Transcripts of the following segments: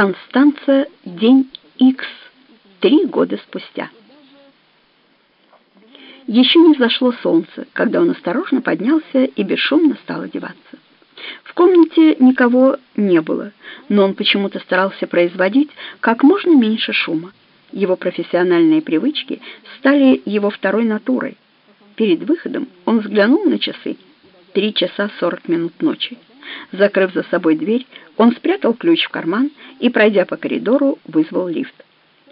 Констанца, день Х, три года спустя. Еще не взошло солнце, когда он осторожно поднялся и бесшумно стал одеваться. В комнате никого не было, но он почему-то старался производить как можно меньше шума. Его профессиональные привычки стали его второй натурой. Перед выходом он взглянул на часы. Три часа сорок минут ночи. Закрыв за собой дверь, он спрятал ключ в карман и, пройдя по коридору, вызвал лифт.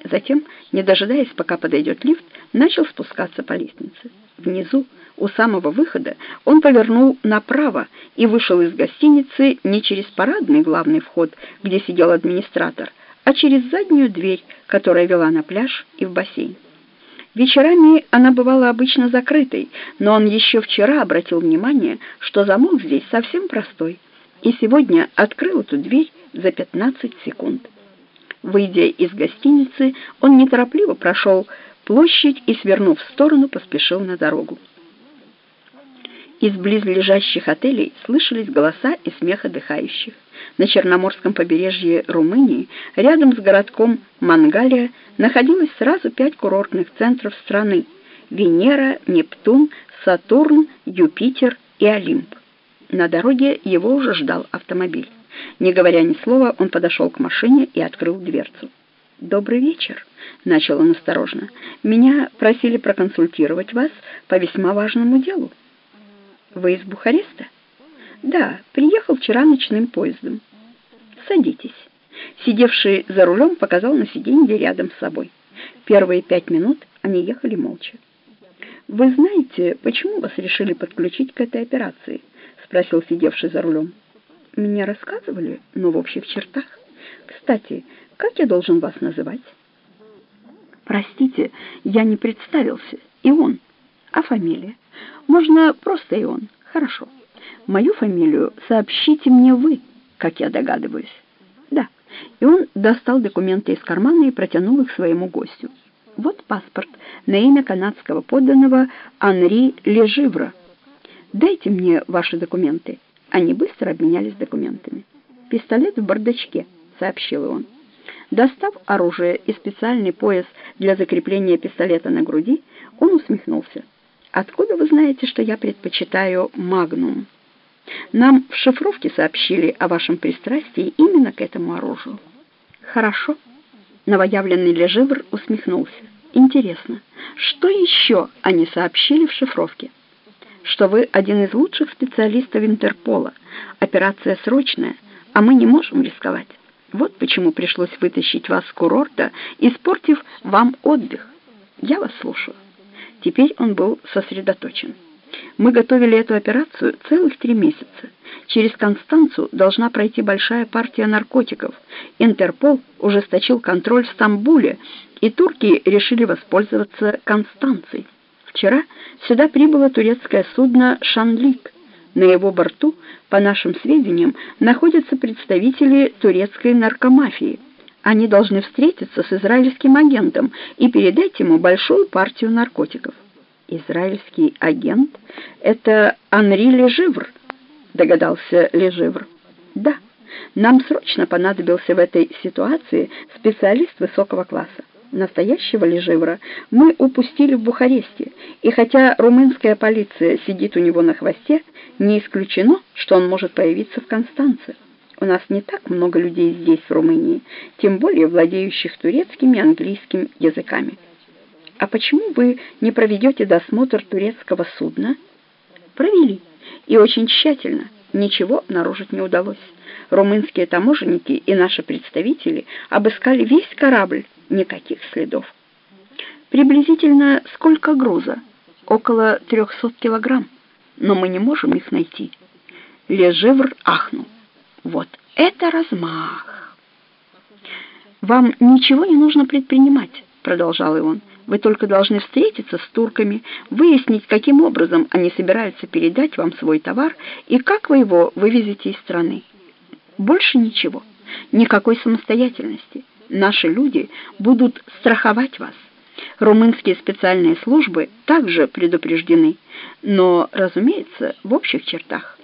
Затем, не дожидаясь, пока подойдет лифт, начал спускаться по лестнице. Внизу, у самого выхода, он повернул направо и вышел из гостиницы не через парадный главный вход, где сидел администратор, а через заднюю дверь, которая вела на пляж и в бассейн. Вечерами она бывала обычно закрытой, но он еще вчера обратил внимание, что замок здесь совсем простой, и сегодня открыл эту дверь за 15 секунд. Выйдя из гостиницы, он неторопливо прошел площадь и, свернув в сторону, поспешил на дорогу. Из близлежащих отелей слышались голоса и смех отдыхающих. На Черноморском побережье Румынии, рядом с городком Мангалия, находилось сразу пять курортных центров страны – Венера, Нептун, Сатурн, Юпитер и Олимп. На дороге его уже ждал автомобиль. Не говоря ни слова, он подошел к машине и открыл дверцу. «Добрый вечер», — начал он осторожно. «Меня просили проконсультировать вас по весьма важному делу». «Вы из Бухареста?» «Да, приехал вчера ночным поездом». «Садитесь». Сидевший за рулем показал на сиденье рядом с собой. Первые пять минут они ехали молча. «Вы знаете, почему вас решили подключить к этой операции?» — спросил сидевший за рулем. «Мне рассказывали, но в общих чертах. Кстати, как я должен вас называть?» «Простите, я не представился. И он. А фамилия?» «Можно просто и он. Хорошо. Мою фамилию сообщите мне вы, как я догадываюсь». «Да». И он достал документы из кармана и протянул их своему гостю. «Вот паспорт на имя канадского подданного Анри Леживра. Дайте мне ваши документы». Они быстро обменялись документами. «Пистолет в бардачке», — сообщил он. Достав оружие и специальный пояс для закрепления пистолета на груди, он усмехнулся. «Откуда вы знаете, что я предпочитаю «Магнум»?» «Нам в шифровке сообщили о вашем пристрастии именно к этому оружию». «Хорошо». Новоявленный Леживр усмехнулся. «Интересно, что еще они сообщили в шифровке?» что вы один из лучших специалистов Интерпола. Операция срочная, а мы не можем рисковать. Вот почему пришлось вытащить вас с курорта, испортив вам отдых. Я вас слушаю». Теперь он был сосредоточен. «Мы готовили эту операцию целых три месяца. Через Констанцу должна пройти большая партия наркотиков. Интерпол ужесточил контроль в Стамбуле, и турки решили воспользоваться Констанцией. Вчера сюда прибыло турецкое судно «Шанлик». На его борту, по нашим сведениям, находятся представители турецкой наркомафии. Они должны встретиться с израильским агентом и передать ему большую партию наркотиков. «Израильский агент — это Анри Леживр», — догадался Леживр. «Да, нам срочно понадобился в этой ситуации специалист высокого класса настоящего Леживра мы упустили в Бухаресте, и хотя румынская полиция сидит у него на хвосте, не исключено, что он может появиться в Констанце. У нас не так много людей здесь, в Румынии, тем более владеющих турецким и английским языками. А почему вы не проведете досмотр турецкого судна? Провели, и очень тщательно. Ничего обнаружить не удалось. Румынские таможенники и наши представители обыскали весь корабль, никаких следов. Приблизительно сколько груза? Около 300 килограмм, но мы не можем их найти. Леживр ахнул. Вот это размах! Вам ничего не нужно предпринимать, продолжал и он. Вы только должны встретиться с турками, выяснить, каким образом они собираются передать вам свой товар и как вы его вывезете из страны. Больше ничего, никакой самостоятельности наши люди будут страховать вас. Румынские специальные службы также предупреждены, но, разумеется, в общих чертах.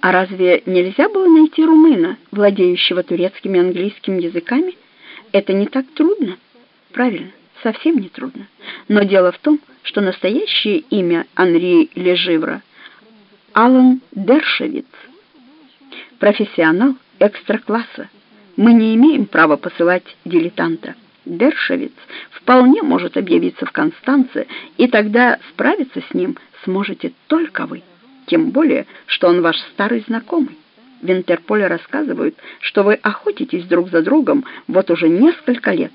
А разве нельзя было найти румына, владеющего турецким и английским языками? Это не так трудно. Правильно, совсем не трудно. Но дело в том, что настоящее имя Анри Леживра — Алан Дершевиц. Профессионал экстра-класса. Мы не имеем права посылать дилетанта. Дершевиц вполне может объявиться в Констанце, и тогда справиться с ним сможете только вы тем более, что он ваш старый знакомый. В Интерполе рассказывают, что вы охотитесь друг за другом вот уже несколько лет.